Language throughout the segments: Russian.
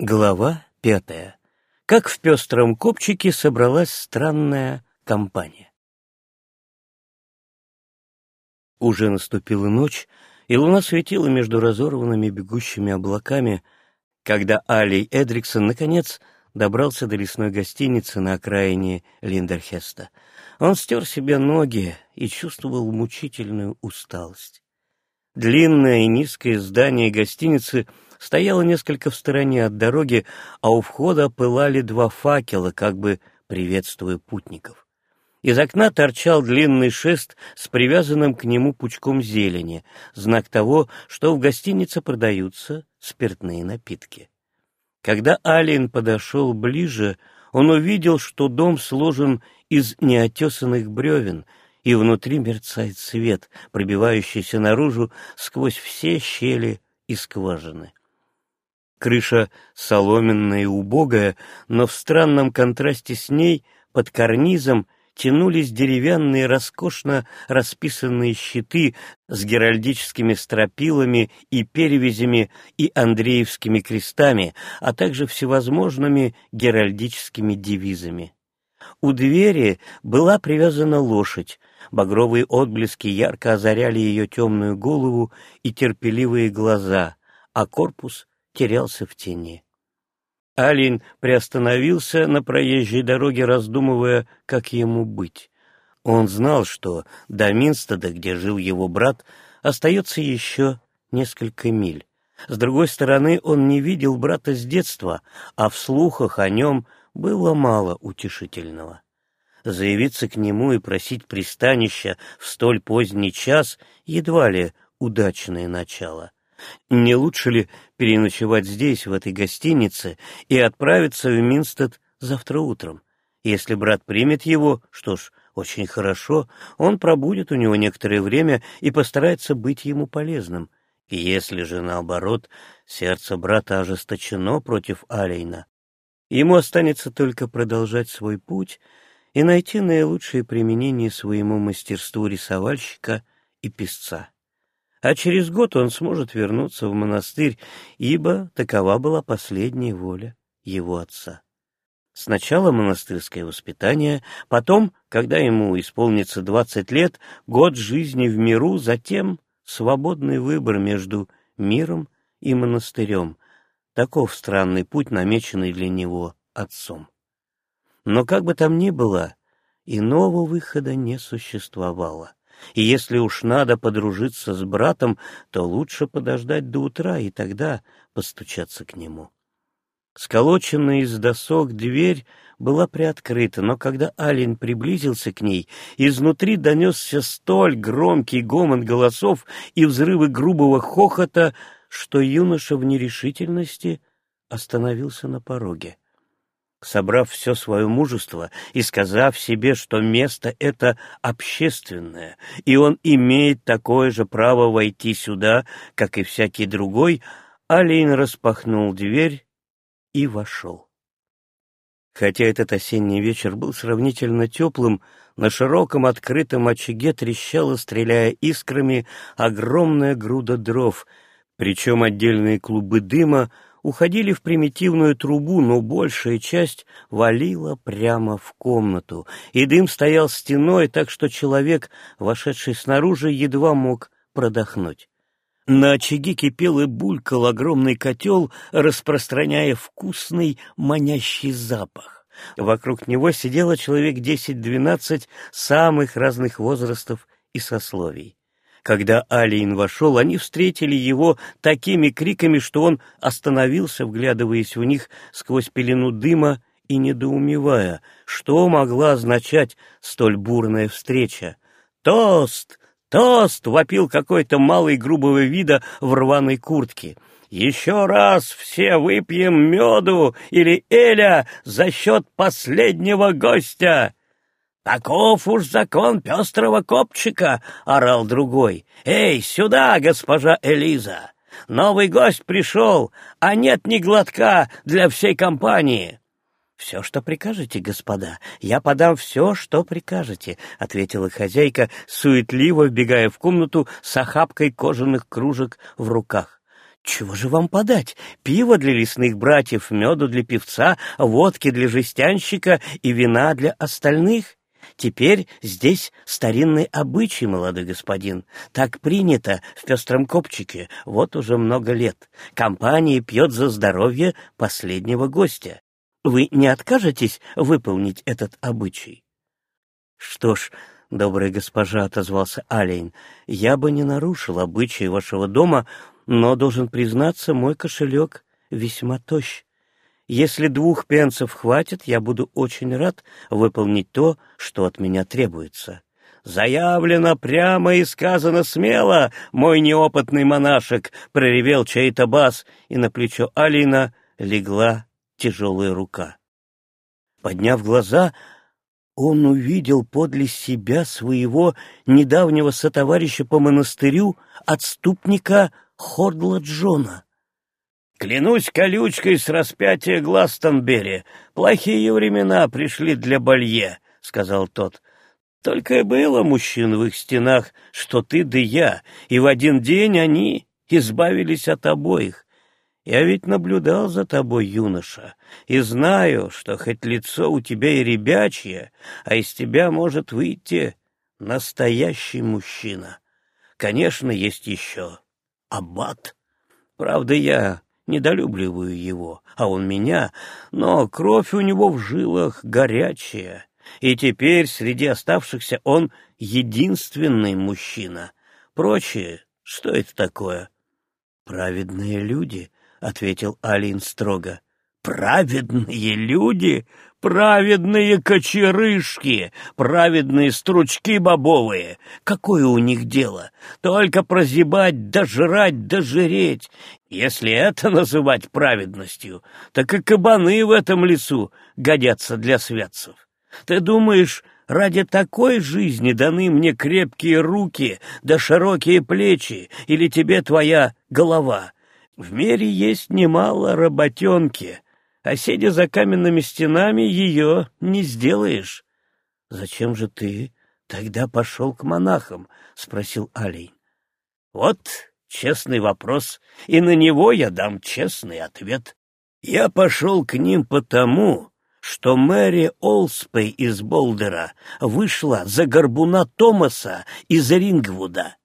Глава пятая. Как в пестром копчике собралась странная компания. Уже наступила ночь, и луна светила между разорванными бегущими облаками, когда Алий Эдриксон, наконец, добрался до лесной гостиницы на окраине Линдерхеста. Он стер себе ноги и чувствовал мучительную усталость. Длинное и низкое здание гостиницы — стояла несколько в стороне от дороги, а у входа пылали два факела, как бы приветствуя путников. Из окна торчал длинный шест с привязанным к нему пучком зелени, знак того, что в гостинице продаются спиртные напитки. Когда Алиен подошел ближе, он увидел, что дом сложен из неотесанных бревен, и внутри мерцает свет, пробивающийся наружу сквозь все щели и скважины. Крыша соломенная и убогая, но в странном контрасте с ней, под карнизом, тянулись деревянные роскошно расписанные щиты с геральдическими стропилами и перевязями и андреевскими крестами, а также всевозможными геральдическими девизами. У двери была привязана лошадь, багровые отблески ярко озаряли ее темную голову и терпеливые глаза, а корпус терялся в тени. Алин приостановился на проезжей дороге, раздумывая, как ему быть. Он знал, что до Минстеда, где жил его брат, остается еще несколько миль. С другой стороны, он не видел брата с детства, а в слухах о нем было мало утешительного. Заявиться к нему и просить пристанища в столь поздний час едва ли удачное начало. Не лучше ли переночевать здесь, в этой гостинице, и отправиться в Минстед завтра утром? Если брат примет его, что ж, очень хорошо, он пробудет у него некоторое время и постарается быть ему полезным. И если же, наоборот, сердце брата ожесточено против Алейна, ему останется только продолжать свой путь и найти наилучшее применение своему мастерству рисовальщика и писца а через год он сможет вернуться в монастырь, ибо такова была последняя воля его отца. Сначала монастырское воспитание, потом, когда ему исполнится двадцать лет, год жизни в миру, затем свободный выбор между миром и монастырем. Таков странный путь, намеченный для него отцом. Но как бы там ни было, иного выхода не существовало и если уж надо подружиться с братом, то лучше подождать до утра и тогда постучаться к нему. Сколоченная из досок дверь была приоткрыта, но когда Алин приблизился к ней, изнутри донесся столь громкий гомон голосов и взрывы грубого хохота, что юноша в нерешительности остановился на пороге собрав все свое мужество и сказав себе, что место это общественное, и он имеет такое же право войти сюда, как и всякий другой, Алин распахнул дверь и вошел. Хотя этот осенний вечер был сравнительно теплым, на широком открытом очаге трещала, стреляя искрами, огромная груда дров, причем отдельные клубы дыма уходили в примитивную трубу, но большая часть валила прямо в комнату, и дым стоял стеной, так что человек, вошедший снаружи, едва мог продохнуть. На очаге кипел и булькал огромный котел, распространяя вкусный, манящий запах. Вокруг него сидело человек десять-двенадцать самых разных возрастов и сословий. Когда Алиин вошел, они встретили его такими криками, что он остановился, вглядываясь в них сквозь пелену дыма и недоумевая, что могла означать столь бурная встреча. «Тост! Тост!» — вопил какой-то малый грубого вида в рваной куртке. «Еще раз все выпьем меду или эля за счет последнего гостя!» «Таков уж закон пестрого копчика!» — орал другой. «Эй, сюда, госпожа Элиза! Новый гость пришел, а нет ни глотка для всей компании!» «Все, что прикажете, господа, я подам все, что прикажете», — ответила хозяйка, суетливо вбегая в комнату с охапкой кожаных кружек в руках. Чего же вам подать? Пиво для лесных братьев, меду для певца, водки для жестянщика и вина для остальных? Теперь здесь старинный обычай, молодой господин. Так принято в пестром копчике вот уже много лет. Компания пьет за здоровье последнего гостя. Вы не откажетесь выполнить этот обычай? Что ж, добрая госпожа, — отозвался Алейн, — я бы не нарушил обычаи вашего дома, но, должен признаться, мой кошелек весьма тощ. Если двух пенсов хватит, я буду очень рад выполнить то, что от меня требуется. «Заявлено прямо и сказано смело, мой неопытный монашек!» — проревел чей-то бас, и на плечо Алина легла тяжелая рука. Подняв глаза, он увидел подле себя своего недавнего сотоварища по монастырю, отступника Хордла Джона. Клянусь колючкой с распятия Гластонбери, плохие времена пришли для Балье, — сказал тот. Только и было мужчин в их стенах, что ты да я, и в один день они избавились от обоих. Я ведь наблюдал за тобой, юноша, и знаю, что хоть лицо у тебя и ребячье, а из тебя может выйти настоящий мужчина. Конечно, есть еще аббат. Правда, я недолюбливаю его, а он меня, но кровь у него в жилах горячая, и теперь среди оставшихся он единственный мужчина. Прочие, что это такое? Праведные люди, — ответил Алин строго. Праведные люди? Праведные кочерышки, праведные стручки бобовые. Какое у них дело? Только прозябать, дожрать, дожиреть. Если это называть праведностью, так и кабаны в этом лесу годятся для святцев. Ты думаешь, ради такой жизни даны мне крепкие руки да широкие плечи, или тебе твоя голова? В мире есть немало работенки, а сидя за каменными стенами, ее не сделаешь. — Зачем же ты тогда пошел к монахам? — спросил Алей. — Вот честный вопрос, и на него я дам честный ответ. Я пошел к ним потому, что Мэри Олспей из Болдера вышла за горбуна Томаса из Рингвуда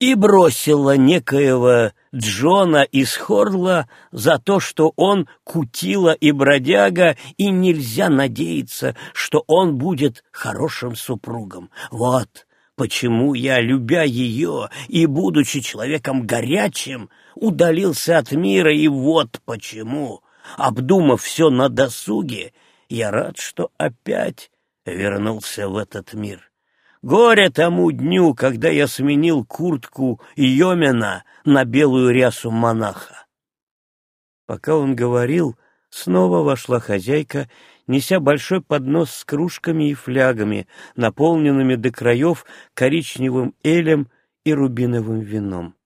и бросила некоего Джона из Хорла за то, что он кутила и бродяга, и нельзя надеяться, что он будет хорошим супругом. Вот почему я, любя ее и будучи человеком горячим, удалился от мира, и вот почему, обдумав все на досуге, я рад, что опять вернулся в этот мир. Горе тому дню, когда я сменил куртку Йомена на белую рясу монаха. Пока он говорил, снова вошла хозяйка, неся большой поднос с кружками и флягами, наполненными до краев коричневым элем и рубиновым вином.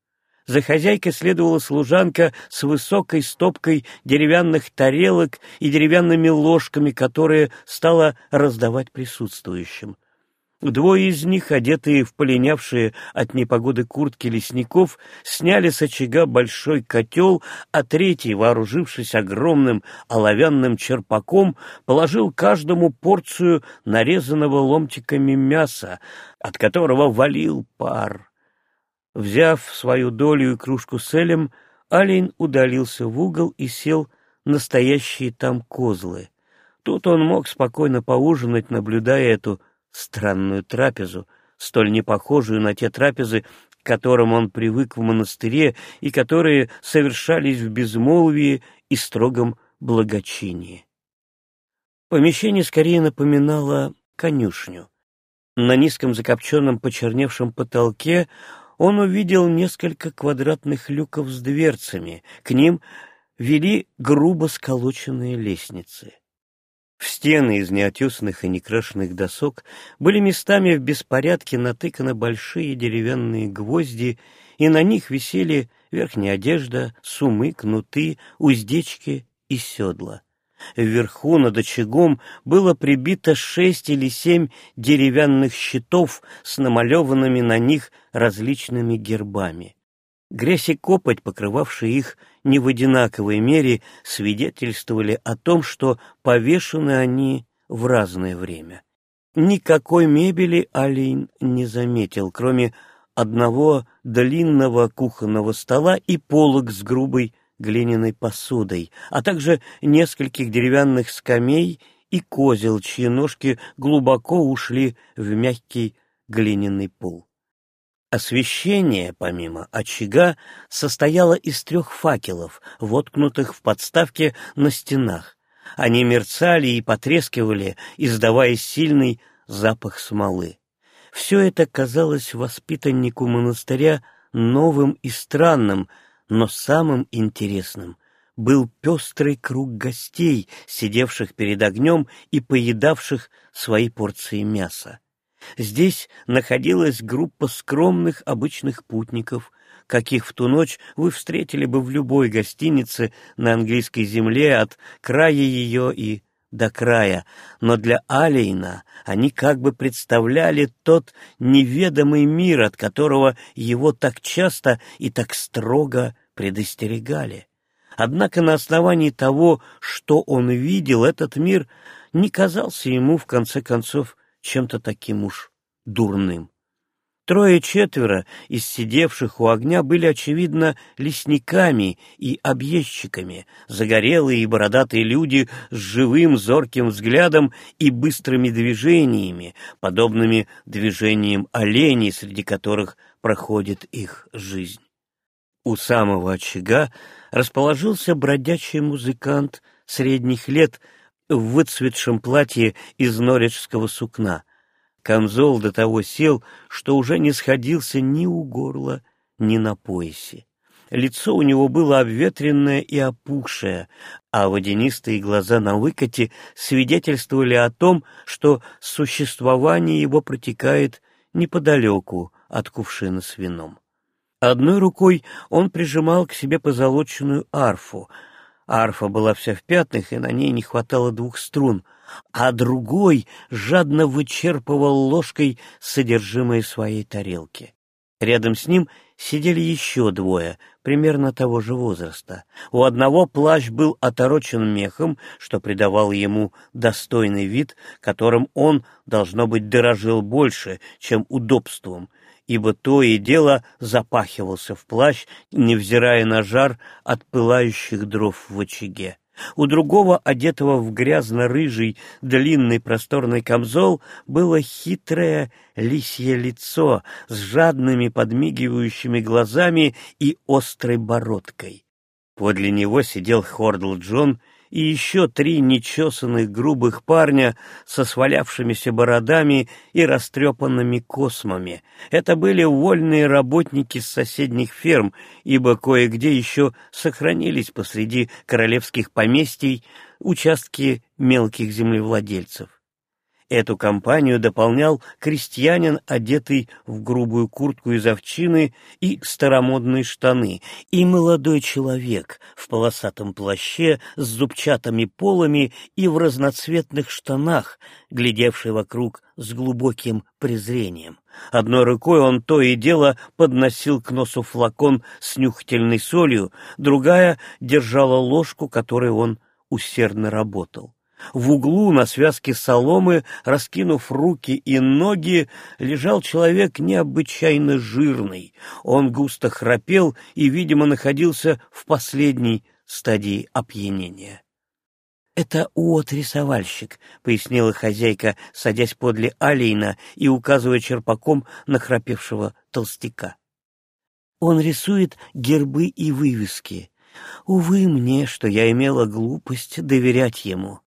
За хозяйкой следовала служанка с высокой стопкой деревянных тарелок и деревянными ложками, которые стала раздавать присутствующим. Двое из них, одетые в полинявшие от непогоды куртки лесников, сняли с очага большой котел, а третий, вооружившись огромным оловянным черпаком, положил каждому порцию нарезанного ломтиками мяса, от которого валил пар. Взяв свою долю и кружку с элем, Алейн удалился в угол и сел настоящие там козлы. Тут он мог спокойно поужинать, наблюдая эту странную трапезу, столь непохожую на те трапезы, к которым он привык в монастыре и которые совершались в безмолвии и строгом благочинии. Помещение скорее напоминало конюшню. На низком закопченном почерневшем потолке он увидел несколько квадратных люков с дверцами, к ним вели грубо сколоченные лестницы. В стены из неотесанных и некрашенных досок были местами в беспорядке натыканы большие деревянные гвозди, и на них висели верхняя одежда, сумы, кнуты, уздечки и седла. Вверху над очагом было прибито шесть или семь деревянных щитов с намалеванными на них различными гербами. Грязь и копоть, покрывавшие их не в одинаковой мере, свидетельствовали о том, что повешены они в разное время. Никакой мебели Алин не заметил, кроме одного длинного кухонного стола и полок с грубой глиняной посудой, а также нескольких деревянных скамей и козел, чьи ножки глубоко ушли в мягкий глиняный пол. Освещение, помимо очага, состояло из трех факелов, воткнутых в подставке на стенах. Они мерцали и потрескивали, издавая сильный запах смолы. Все это казалось воспитаннику монастыря новым и странным, но самым интересным был пестрый круг гостей, сидевших перед огнем и поедавших свои порции мяса. Здесь находилась группа скромных обычных путников, каких в ту ночь вы встретили бы в любой гостинице на английской земле от края ее и до края, но для Алейна они как бы представляли тот неведомый мир, от которого его так часто и так строго предостерегали. Однако на основании того, что он видел, этот мир не казался ему, в конце концов, чем-то таким уж дурным. Трое-четверо из сидевших у огня были, очевидно, лесниками и объездчиками, загорелые и бородатые люди с живым зорким взглядом и быстрыми движениями, подобными движениям оленей, среди которых проходит их жизнь. У самого очага расположился бродячий музыкант средних лет в выцветшем платье из норвежского сукна — Камзол до того сел, что уже не сходился ни у горла, ни на поясе. Лицо у него было обветренное и опухшее, а водянистые глаза на выкате свидетельствовали о том, что существование его протекает неподалеку от кувшина с вином. Одной рукой он прижимал к себе позолоченную арфу. Арфа была вся в пятнах, и на ней не хватало двух струн — а другой жадно вычерпывал ложкой содержимое своей тарелки. Рядом с ним сидели еще двое, примерно того же возраста. У одного плащ был оторочен мехом, что придавал ему достойный вид, которым он, должно быть, дорожил больше, чем удобством, ибо то и дело запахивался в плащ, невзирая на жар от пылающих дров в очаге. У другого, одетого в грязно-рыжий длинный просторный камзол, было хитрое лисье лицо с жадными подмигивающими глазами и острой бородкой. Подле него сидел Хордл Джон и еще три нечесанных грубых парня со свалявшимися бородами и растрепанными космами. Это были вольные работники с соседних ферм, ибо кое-где еще сохранились посреди королевских поместий участки мелких землевладельцев. Эту компанию дополнял крестьянин, одетый в грубую куртку из овчины и старомодные штаны, и молодой человек в полосатом плаще с зубчатыми полами и в разноцветных штанах, глядевший вокруг с глубоким презрением. Одной рукой он то и дело подносил к носу флакон с нюхательной солью, другая держала ложку, которой он усердно работал. В углу на связке соломы, раскинув руки и ноги, лежал человек необычайно жирный. Он густо храпел и, видимо, находился в последней стадии опьянения. «Это Уот-рисовальщик», — пояснила хозяйка, садясь подле Алейна и указывая черпаком на храпевшего толстяка. «Он рисует гербы и вывески. Увы мне, что я имела глупость доверять ему.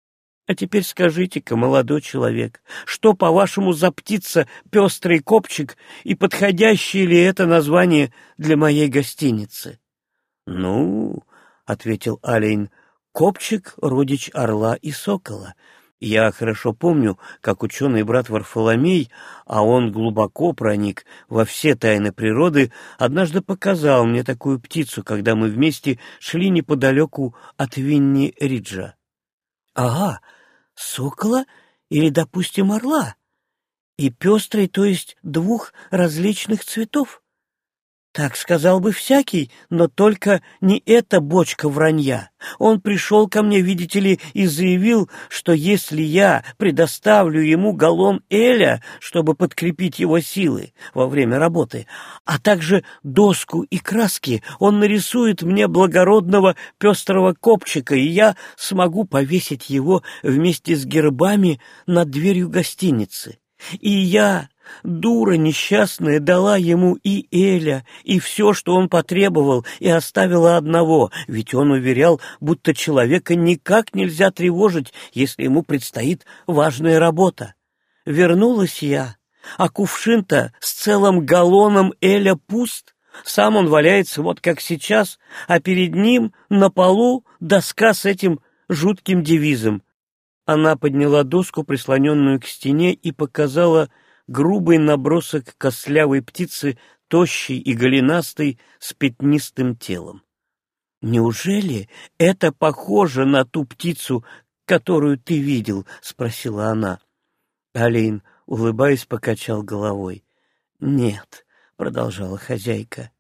А теперь скажите-ка, молодой человек, что, по-вашему, за птица пестрый копчик и подходящее ли это название для моей гостиницы? — Ну, — ответил Алейн, — копчик — родич орла и сокола. Я хорошо помню, как ученый брат Варфоломей, а он глубоко проник во все тайны природы, однажды показал мне такую птицу, когда мы вместе шли неподалеку от Винни-Риджа. — Ага, сокола или, допустим, орла, и пестрый, то есть двух различных цветов. Так сказал бы всякий, но только не эта бочка вранья. Он пришел ко мне, видите ли, и заявил, что если я предоставлю ему галлон Эля, чтобы подкрепить его силы во время работы, а также доску и краски, он нарисует мне благородного пестрого копчика, и я смогу повесить его вместе с гербами над дверью гостиницы. И я Дура несчастная дала ему и Эля, и все, что он потребовал, и оставила одного, ведь он уверял, будто человека никак нельзя тревожить, если ему предстоит важная работа. Вернулась я, а кувшин-то с целым галлоном Эля пуст. Сам он валяется вот как сейчас, а перед ним на полу доска с этим жутким девизом. Она подняла доску, прислоненную к стене, и показала грубый набросок костлявой птицы, тощей и голенастой, с пятнистым телом. «Неужели это похоже на ту птицу, которую ты видел?» — спросила она. Алейн, улыбаясь, покачал головой. «Нет», — продолжала хозяйка,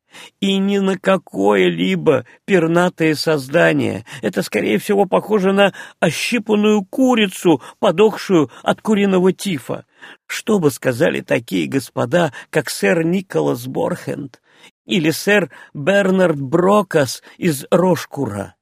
и ни на какое-либо пернатое создание. Это, скорее всего, похоже на ощипанную курицу, подохшую от куриного тифа. Что бы сказали такие господа, как сэр Николас Борхенд или сэр Бернард Брокас из Рошкура?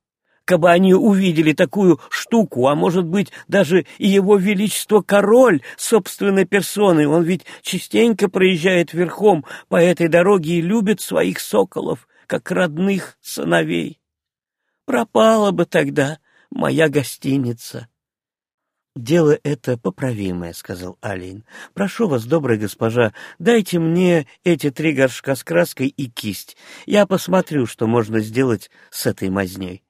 Кабы они увидели такую штуку, а может быть, даже и его величество король собственной персоной, он ведь частенько проезжает верхом по этой дороге и любит своих соколов, как родных сыновей. Пропала бы тогда моя гостиница. «Дело это поправимое», — сказал Алин. «Прошу вас, добрая госпожа, дайте мне эти три горшка с краской и кисть. Я посмотрю, что можно сделать с этой мазней».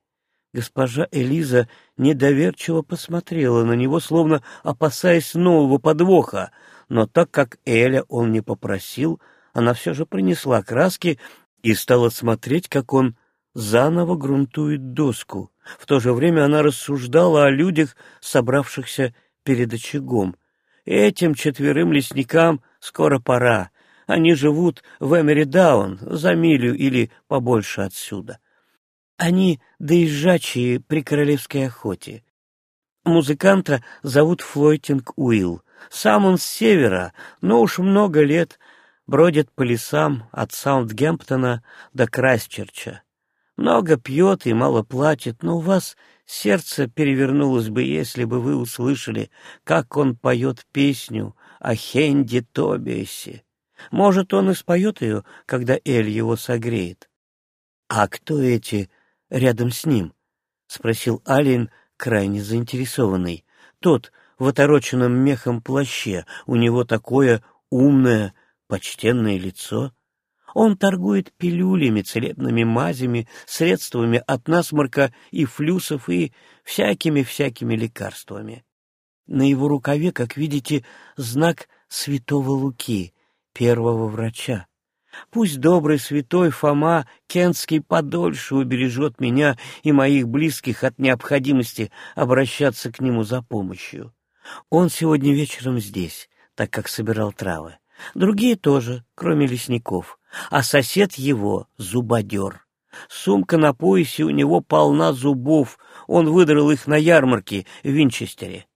Госпожа Элиза недоверчиво посмотрела на него, словно опасаясь нового подвоха, но так как Эля он не попросил, она все же принесла краски и стала смотреть, как он заново грунтует доску. В то же время она рассуждала о людях, собравшихся перед очагом. Этим четверым лесникам скоро пора. Они живут в Эмери-Даун, за милю или побольше отсюда. Они доезжачие при королевской охоте. Музыканта зовут Флойтинг Уилл. Сам он с севера, но уж много лет бродит по лесам от Саундгемптона до Крайстчерча. Много пьет и мало платит, но у вас сердце перевернулось бы, если бы вы услышали, как он поет песню о Хенди Тобиасе. Может, он и споет ее, когда Эль его согреет. А кто эти рядом с ним? — спросил Алин, крайне заинтересованный. Тот в отороченном мехом плаще, у него такое умное, почтенное лицо. Он торгует пилюлями, целебными мазями, средствами от насморка и флюсов и всякими-всякими лекарствами. На его рукаве, как видите, знак святого Луки, первого врача. Пусть добрый святой Фома Кентский подольше убережет меня и моих близких от необходимости обращаться к нему за помощью. Он сегодня вечером здесь, так как собирал травы. Другие тоже, кроме лесников. А сосед его — зубодер. Сумка на поясе у него полна зубов, он выдрал их на ярмарке в Винчестере.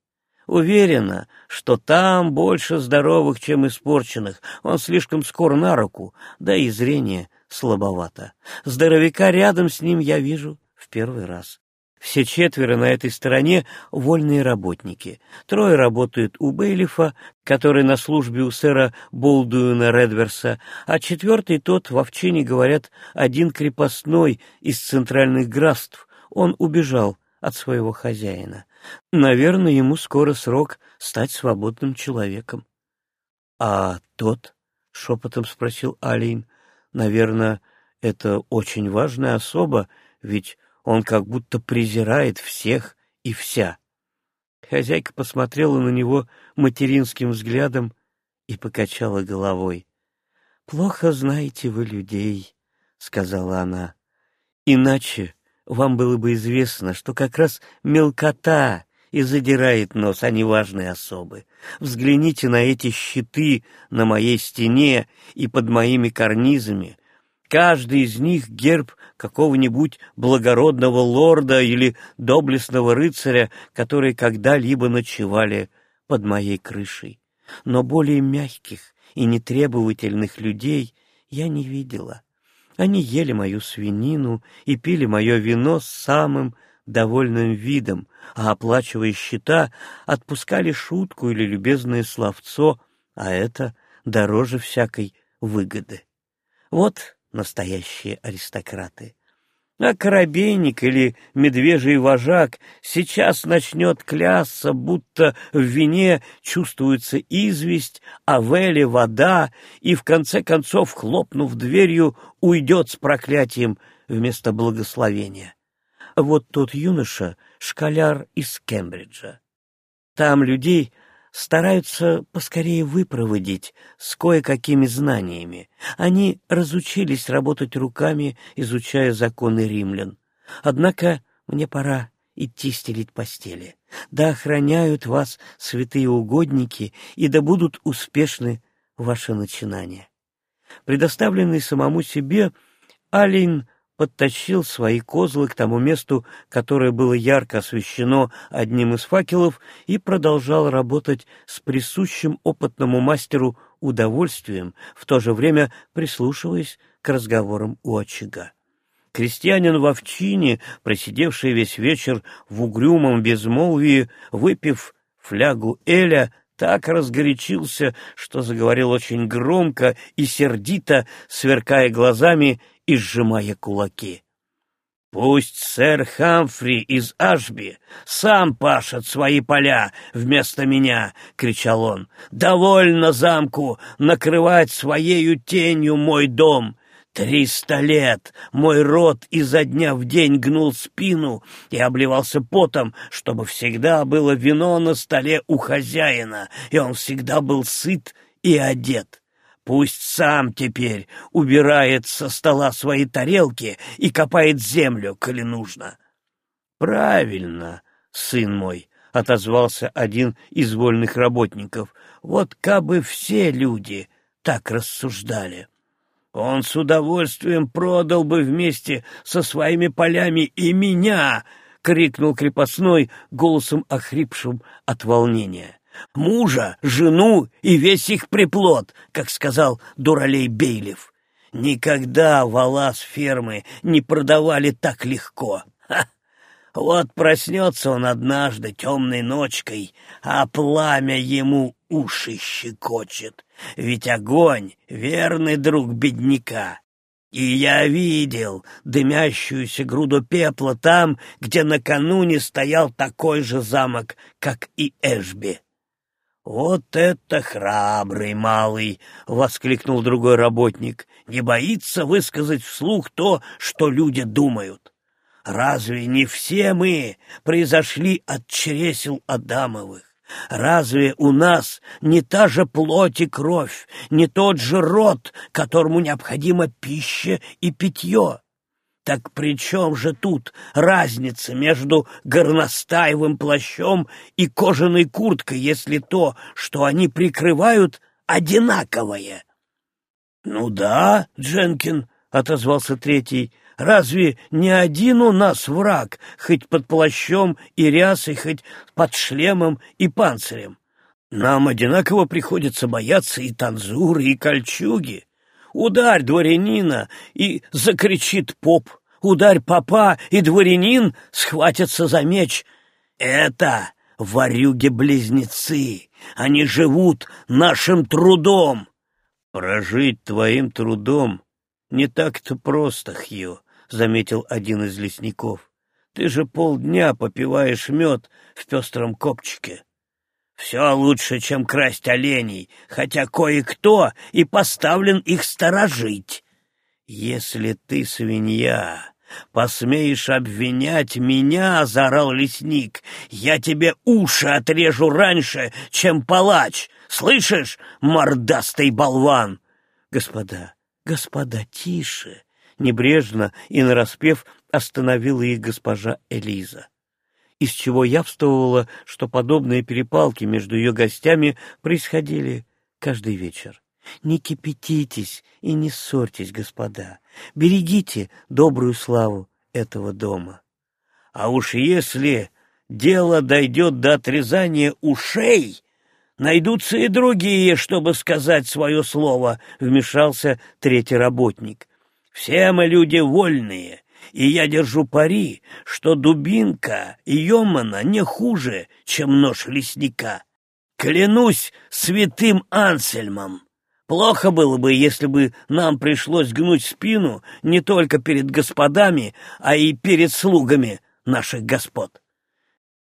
Уверена, что там больше здоровых, чем испорченных. Он слишком скор на руку, да и зрение слабовато. Здоровяка рядом с ним я вижу в первый раз. Все четверо на этой стороне — вольные работники. Трое работают у Бейлифа, который на службе у сэра Болдуина Редверса, а четвертый тот, в овчине, говорят, один крепостной из центральных графств. Он убежал от своего хозяина. Наверное, ему скоро срок стать свободным человеком. — А тот? — шепотом спросил Алин. — Наверное, это очень важная особа, ведь он как будто презирает всех и вся. Хозяйка посмотрела на него материнским взглядом и покачала головой. — Плохо знаете вы людей, — сказала она. — Иначе вам было бы известно, что как раз мелкота и задирает нос, а не важные особы. Взгляните на эти щиты на моей стене и под моими карнизами. Каждый из них герб какого-нибудь благородного лорда или доблестного рыцаря, которые когда-либо ночевали под моей крышей. Но более мягких и нетребовательных людей я не видела. Они ели мою свинину и пили мое вино с самым довольным видом, а, оплачивая счета, отпускали шутку или любезное словцо, а это дороже всякой выгоды. Вот настоящие аристократы. А коробейник или медвежий вожак сейчас начнет клясться, будто в вине чувствуется известь, а в эле вода, и в конце концов, хлопнув дверью, уйдет с проклятием вместо благословения. Вот тот юноша — школяр из Кембриджа. Там людей стараются поскорее выпроводить с кое-какими знаниями. Они разучились работать руками, изучая законы римлян. Однако мне пора идти стелить постели. Да охраняют вас святые угодники, и да будут успешны ваши начинания. Предоставленный самому себе, Алин подтащил свои козлы к тому месту, которое было ярко освещено одним из факелов, и продолжал работать с присущим опытному мастеру удовольствием, в то же время прислушиваясь к разговорам у очага. Крестьянин в овчине, просидевший весь вечер в угрюмом безмолвии, выпив флягу Эля, так разгорячился, что заговорил очень громко и сердито, сверкая глазами и сжимая кулаки. Пусть сэр Хамфри из Ашби сам пашет свои поля вместо меня, — кричал он. Довольно замку накрывать своею тенью мой дом. Триста лет мой род изо дня в день гнул спину и обливался потом, чтобы всегда было вино на столе у хозяина, и он всегда был сыт и одет. Пусть сам теперь убирает со стола свои тарелки и копает землю, коли нужно. — Правильно, сын мой, — отозвался один из вольных работников, — вот кабы все люди так рассуждали. Он с удовольствием продал бы вместе со своими полями и меня, — крикнул крепостной голосом охрипшим от волнения мужа, жену и весь их приплод, как сказал Дуралей Бейлев. Никогда вала с фермы не продавали так легко. Ха! Вот проснется он однажды темной ночкой, а пламя ему уши щекочет. Ведь огонь — верный друг бедняка. И я видел дымящуюся груду пепла там, где накануне стоял такой же замок, как и Эшби. «Вот это храбрый малый!» — воскликнул другой работник. «Не боится высказать вслух то, что люди думают. Разве не все мы произошли от чресел Адамовых? Разве у нас не та же плоть и кровь, не тот же род, которому необходима пища и питье?» Так при чем же тут разница между горностаевым плащом и кожаной курткой, если то, что они прикрывают, одинаковое? — Ну да, Дженкин, — отозвался третий, — разве не один у нас враг, хоть под плащом и рясой, хоть под шлемом и панцирем? Нам одинаково приходится бояться и танзуры, и кольчуги. Ударь дворянина, и закричит поп. Ударь попа, и дворянин схватятся за меч. Это ворюги-близнецы. Они живут нашим трудом. Прожить твоим трудом не так-то просто, Хью, — заметил один из лесников. Ты же полдня попиваешь мед в пестром копчике. Все лучше, чем красть оленей, хотя кое-кто и поставлен их сторожить. Если ты свинья, посмеешь обвинять меня, — заорал лесник, — я тебе уши отрежу раньше, чем палач. Слышишь, мордастый болван? Господа, господа, тише! Небрежно и нараспев остановила их госпожа Элиза из чего явствовало, что подобные перепалки между ее гостями происходили каждый вечер. Не кипятитесь и не ссорьтесь, господа. Берегите добрую славу этого дома. А уж если дело дойдет до отрезания ушей, найдутся и другие, чтобы сказать свое слово, — вмешался третий работник. Все мы люди вольные, и я держу пари, что дубинка Йомана не хуже, чем нож лесника. Клянусь святым Ансельмом. Плохо было бы, если бы нам пришлось гнуть спину не только перед господами, а и перед слугами наших господ.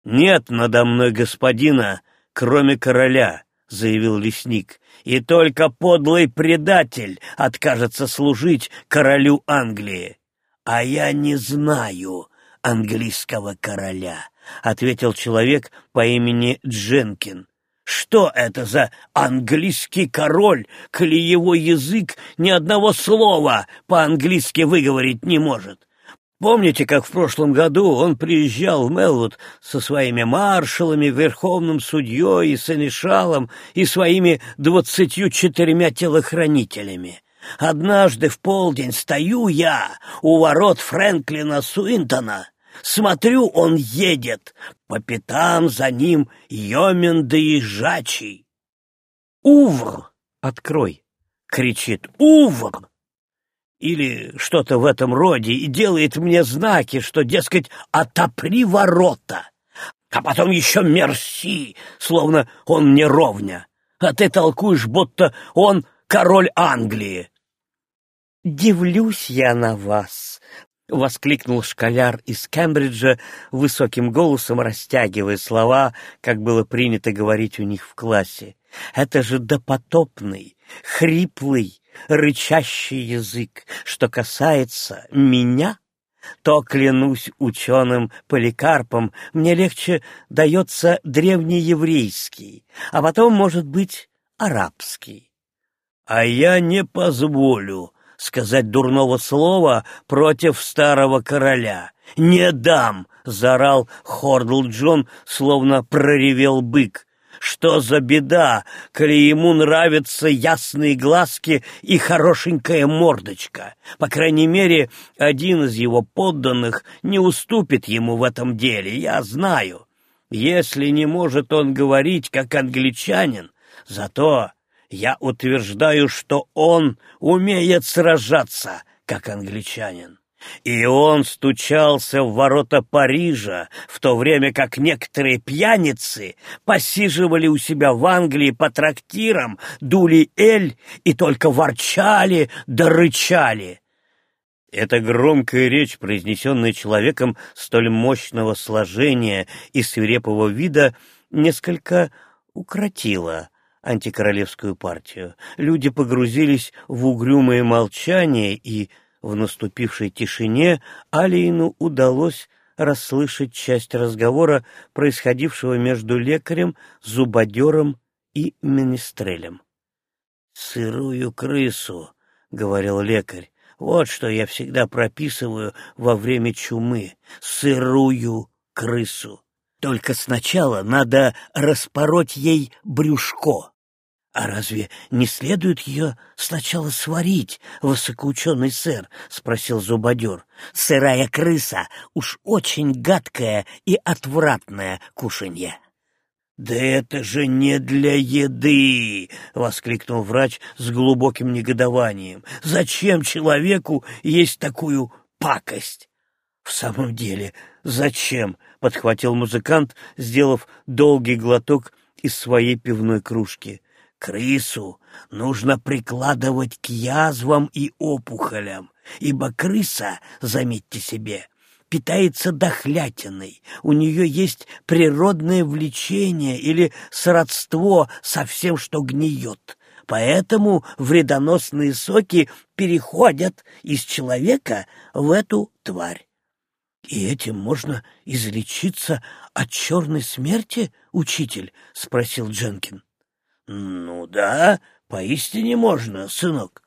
«Нет надо мной господина, кроме короля», — заявил лесник, «и только подлый предатель откажется служить королю Англии». «А я не знаю английского короля», — ответил человек по имени Дженкин. Что это за английский король, коли его язык ни одного слова по-английски выговорить не может? Помните, как в прошлом году он приезжал в Мелвуд со своими маршалами, верховным судьей и санишалом и своими двадцатью четырьмя телохранителями? Однажды в полдень стою я у ворот Фрэнклина Суинтона Смотрю, он едет, по пятам за ним Йомен доезжачий. «Увр! Открой!» — кричит. «Увр!» Или что-то в этом роде, и делает мне знаки, что, дескать, отопри ворота. А потом еще мерси, словно он мне ровня. А ты толкуешь, будто он король Англии. «Дивлюсь я на вас», — воскликнул школяр из Кембриджа высоким голосом, растягивая слова, как было принято говорить у них в классе. «Это же допотопный, хриплый, рычащий язык. Что касается меня, то, клянусь ученым Поликарпом, мне легче дается древнееврейский, а потом, может быть, арабский». «А я не позволю», сказать дурного слова против старого короля. «Не дам!» — заорал Хордл Джон, словно проревел бык. «Что за беда, коли ему нравятся ясные глазки и хорошенькая мордочка? По крайней мере, один из его подданных не уступит ему в этом деле, я знаю. Если не может он говорить, как англичанин, зато я утверждаю, что он умеет сражаться, как англичанин. И он стучался в ворота Парижа, в то время как некоторые пьяницы посиживали у себя в Англии по трактирам, дули эль и только ворчали да рычали. Эта громкая речь, произнесенная человеком столь мощного сложения и свирепого вида, несколько укротила антикоролевскую партию. Люди погрузились в угрюмое молчание, и в наступившей тишине Алиину удалось расслышать часть разговора, происходившего между лекарем, зубодером и министрелем. «Сырую крысу», — говорил лекарь, — «вот что я всегда прописываю во время чумы. Сырую крысу». Только сначала надо распороть ей брюшко. «А разве не следует ее сначала сварить, высокоученый сэр?» — спросил зубодер. «Сырая крыса уж очень гадкое и отвратное кушанье». «Да это же не для еды!» — воскликнул врач с глубоким негодованием. «Зачем человеку есть такую пакость?» «В самом деле, зачем?» — подхватил музыкант, сделав долгий глоток из своей пивной кружки. «Крысу нужно прикладывать к язвам и опухолям, ибо крыса, заметьте себе, питается дохлятиной, у нее есть природное влечение или сродство со всем, что гниет». Поэтому вредоносные соки переходят из человека в эту тварь. «И этим можно излечиться от черной смерти, учитель?» — спросил Дженкин. «Ну да, поистине можно, сынок».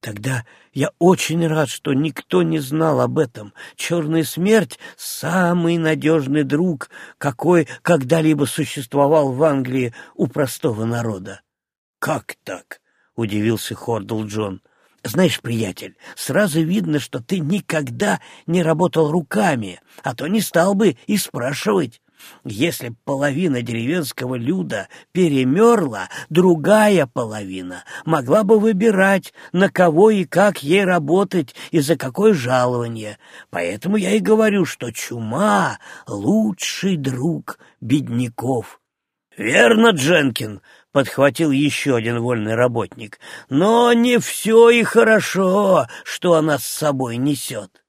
Тогда я очень рад, что никто не знал об этом. Черная смерть — самый надежный друг, какой когда-либо существовал в Англии у простого народа. Как так? — удивился Хордл Джон. Знаешь, приятель, сразу видно, что ты никогда не работал руками, а то не стал бы и спрашивать. Если половина деревенского люда перемерла, другая половина могла бы выбирать, на кого и как ей работать и за какое жалование. Поэтому я и говорю, что чума — лучший друг бедняков. — Верно, Дженкин, подхватил еще один вольный работник. «Но не все и хорошо, что она с собой несет.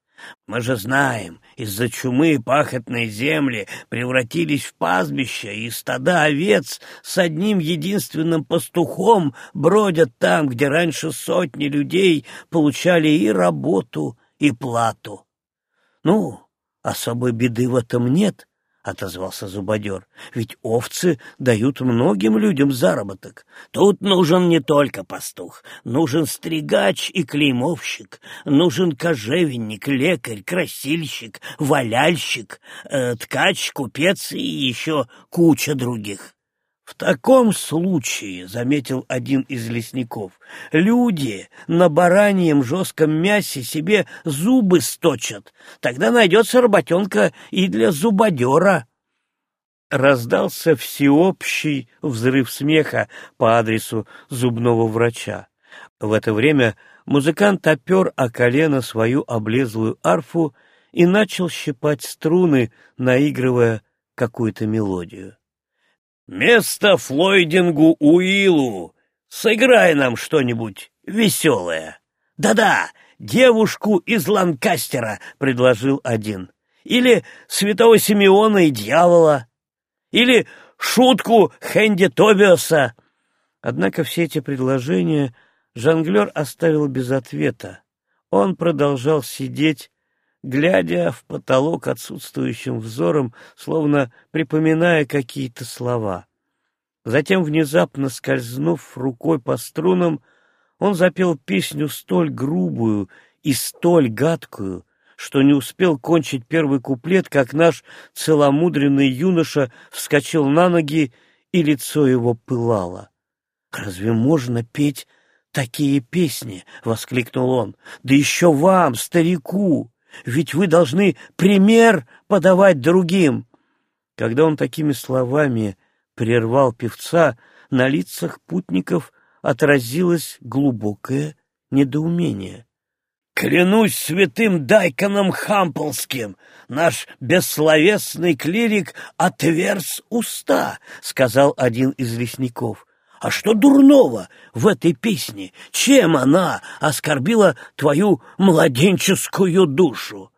Мы же знаем, из-за чумы пахотные земли превратились в пастбища, и стада овец с одним единственным пастухом бродят там, где раньше сотни людей получали и работу, и плату. Ну, особой беды в этом нет, — отозвался зубодер. — Ведь овцы дают многим людям заработок. Тут нужен не только пастух, нужен стригач и клеймовщик, нужен кожевенник, лекарь, красильщик, валяльщик, э, ткач, купец и еще куча других. В таком случае, — заметил один из лесников, — люди на бараньем жестком мясе себе зубы сточат. Тогда найдется работенка и для зубодера. Раздался всеобщий взрыв смеха по адресу зубного врача. В это время музыкант опер о колено свою облезлую арфу и начал щипать струны, наигрывая какую-то мелодию. «Место Флойдингу Уиллу! Сыграй нам что-нибудь веселое!» «Да-да, девушку из Ланкастера!» — предложил один. «Или святого Симеона и дьявола!» «Или шутку Хэнди Тобиоса!» Однако все эти предложения жонглер оставил без ответа. Он продолжал сидеть, глядя в потолок отсутствующим взором, словно припоминая какие-то слова. Затем, внезапно скользнув рукой по струнам, он запел песню столь грубую и столь гадкую, что не успел кончить первый куплет, как наш целомудренный юноша вскочил на ноги, и лицо его пылало. «Разве можно петь такие песни?» — воскликнул он. «Да еще вам, старику!» Ведь вы должны пример подавать другим. Когда он такими словами прервал певца, на лицах путников отразилось глубокое недоумение. «Клянусь святым Дайконом Хамполским, наш бессловесный клирик отверз уста», — сказал один из лесников. А что дурного в этой песне? Чем она оскорбила твою младенческую душу?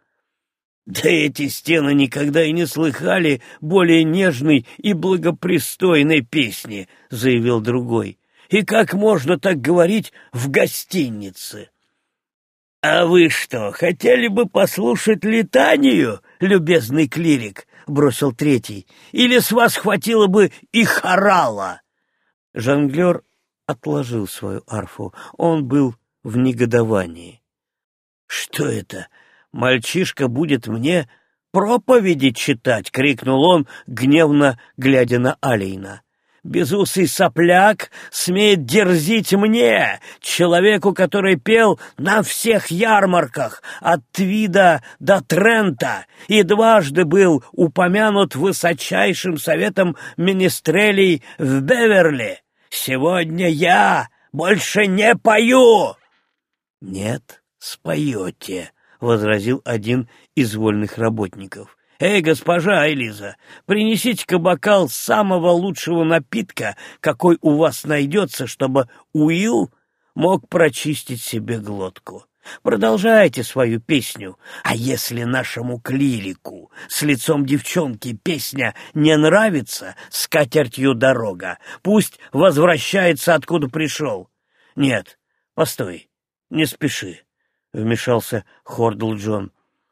Да эти стены никогда и не слыхали более нежной и благопристойной песни, заявил другой. И как можно так говорить в гостинице? А вы что, хотели бы послушать летанию, любезный клирик? бросил третий. Или с вас хватило бы и хорала? Жонглер отложил свою арфу. Он был в негодовании. «Что это? Мальчишка будет мне проповеди читать!» — крикнул он, гневно глядя на Алейна. «Безусый сопляк смеет дерзить мне, человеку, который пел на всех ярмарках, от Твида до Трента, и дважды был упомянут высочайшим советом министрелей в Беверли!» Сегодня я больше не пою!» «Нет, споете», — возразил один из вольных работников. «Эй, госпожа Элиза, принесите-ка бокал самого лучшего напитка, какой у вас найдется, чтобы Уилл мог прочистить себе глотку. Продолжайте свою песню. А если нашему клирику с лицом девчонки песня не нравится, с катертью дорога, пусть возвращается, откуда пришел. Нет, постой, не спеши, — вмешался Хордл Джон.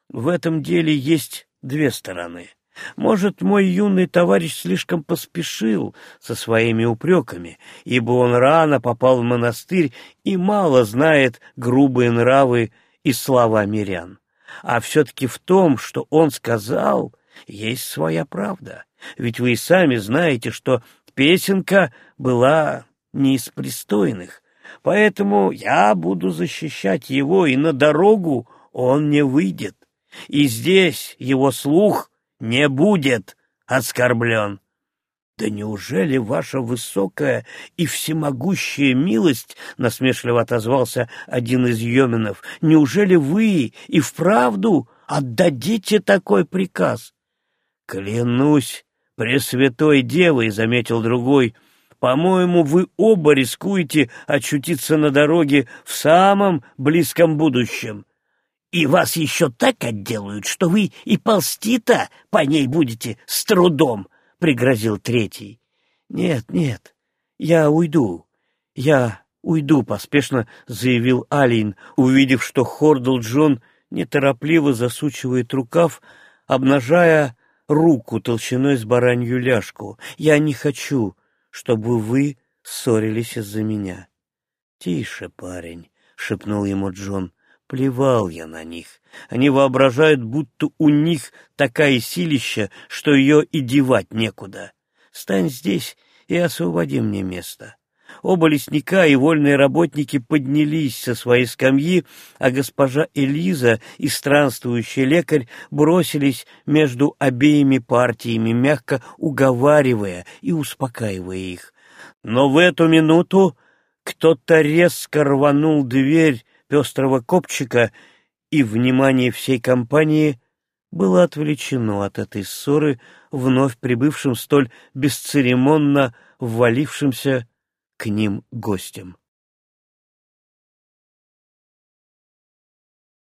В этом деле есть две стороны. Может, мой юный товарищ слишком поспешил со своими упреками, ибо он рано попал в монастырь и мало знает грубые нравы и слова мирян. А все-таки в том, что он сказал, есть своя правда. Ведь вы и сами знаете, что песенка была не из пристойных. Поэтому я буду защищать его, и на дорогу он не выйдет. И здесь его слух не будет оскорблен. «Да неужели ваша высокая и всемогущая милость, — насмешливо отозвался один из йоминов, — неужели вы и вправду отдадите такой приказ?» «Клянусь Пресвятой Девой, — заметил другой, — по-моему, вы оба рискуете очутиться на дороге в самом близком будущем. И вас еще так отделают, что вы и ползти-то по ней будете с трудом, — пригрозил третий. — Нет, нет, я уйду, я уйду, — поспешно заявил Алин, увидев, что Хордл Джон неторопливо засучивает рукав, обнажая руку толщиной с баранью ляжку. Я не хочу, чтобы вы ссорились из-за меня. — Тише, парень, — шепнул ему Джон. Плевал я на них. Они воображают, будто у них такая силища, что ее и девать некуда. Стань здесь и освободи мне место. Оба лесника и вольные работники поднялись со своей скамьи, а госпожа Элиза и странствующий лекарь бросились между обеими партиями, мягко уговаривая и успокаивая их. Но в эту минуту кто-то резко рванул дверь пестрого копчика, и внимание всей компании было отвлечено от этой ссоры вновь прибывшим столь бесцеремонно ввалившимся к ним гостем.